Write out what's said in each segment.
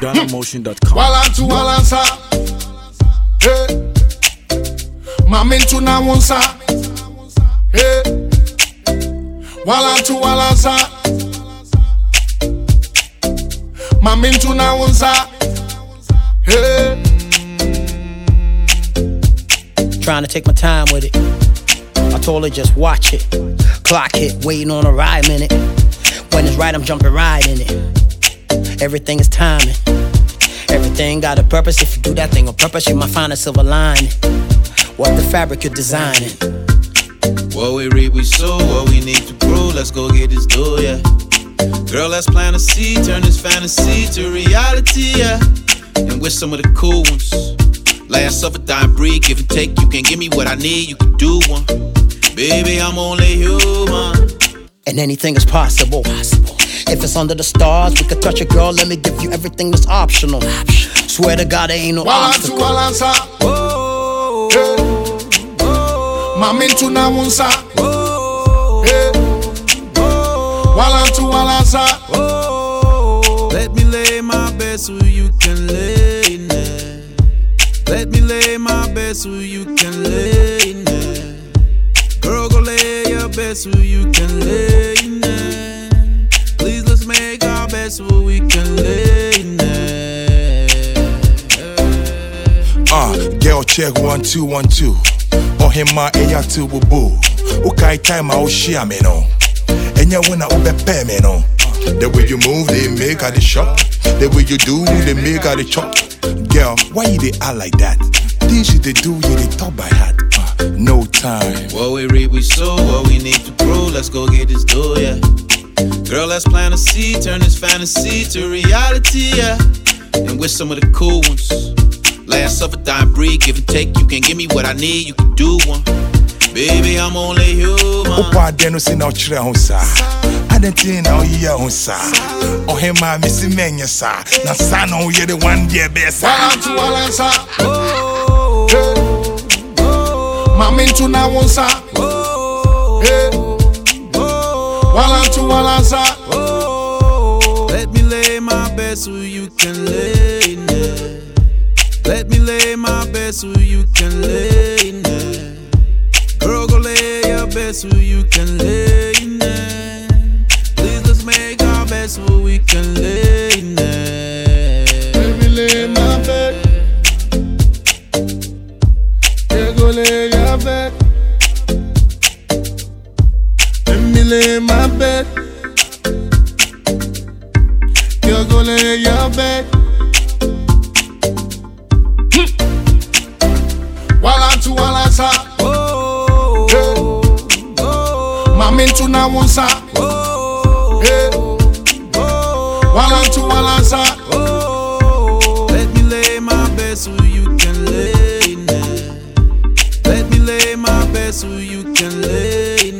GhanaMotion.com. walantu walansa hey. mamintu na wonsa hey. walantu walansa mamintu na wonsa hey. Trying to take my time with it. I told her just watch it. Clock hit, waiting on a ride minute. Right, I'm jumping right in it. Everything is timing. Everything got a purpose. If you do that thing on purpose, you might find a silver lining. What the fabric you're designing. What we reap, we sow. What we need to grow. Let's go get this dough, yeah. Girl, let's plant a seed. Turn this fantasy to reality, yeah. And with some of the cool ones. Last suffer, die, breathe, give and take. You can give me what I need, you can do one. Baby, I'm only human. And anything is possible. possible. If it's under the stars, we could touch a girl. Let me give you everything that's optional. Swear to God, there ain't no walantu obstacle. walansa Oh, hey. mamintu na wonsa oh, hey. walantu walansa oh. Let me lay my best so you can lay in there. Let me lay my best so you can lay in there. Girl, go lay your best so you can lay best so we can lay in. Ah, girl check one two one two. Oh hima eya two bubu. Ukai time I share me no. Enya wona ube pay me no. The way you move, they make her the shop. The way you do, they make her the chop. Girl, why you they act like that? Things you they do, you they talk by heart. Ah, no time. What we read, we sow. What we need to prove. Let's go get this dough, yeah. Girl, let's plant a seed. Turn this fantasy to reality, yeah. And with some of the cool ones. Last suffer, die, breathe, give and take. You can give me what I need, you can do one. Baby, I'm only human. Opa adeno si na ochire ho sa. Adentin na oyiye ho sa. Ohema misi menye sa. Na sa na oye the one day be sa. walantu walansa Oh, hey. mamintu na wonsa hey. Walantu walansa oh. Let me lay my best so you can lay in there. Let me lay my best so you can lay in there. Girl, go lay your best so you can lay in there. Please, let's make our best so we can lay in there. Baby, lay my bed. Yeah, go lay your bed. Lay my bed. Yeah, go lay your bed. Walantu walansa, Oh, oh, mamintu na wonsa. oh, Hey, oh. walantu walansa. Oh, let me lay my best so you can lay in. Let me lay my best so you can lay in.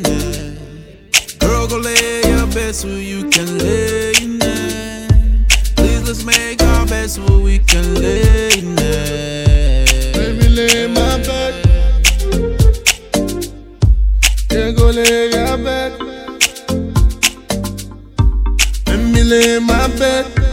Go lay your best so you can lay in there. Please, let's make our best so we can lay in there. Baby, lay my bed. Yeah, go lay your bed. Let me lay my bed.